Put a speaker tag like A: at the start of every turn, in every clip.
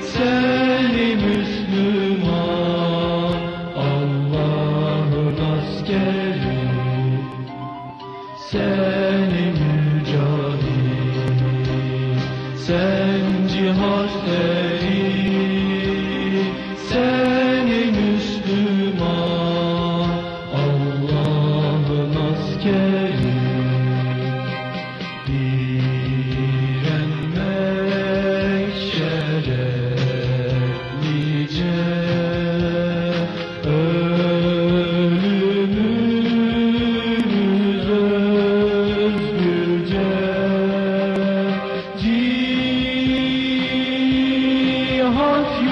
A: Seni Müslüman Allah'ın askeri. Seni mücahit Sen cihat eri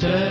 A: Sir.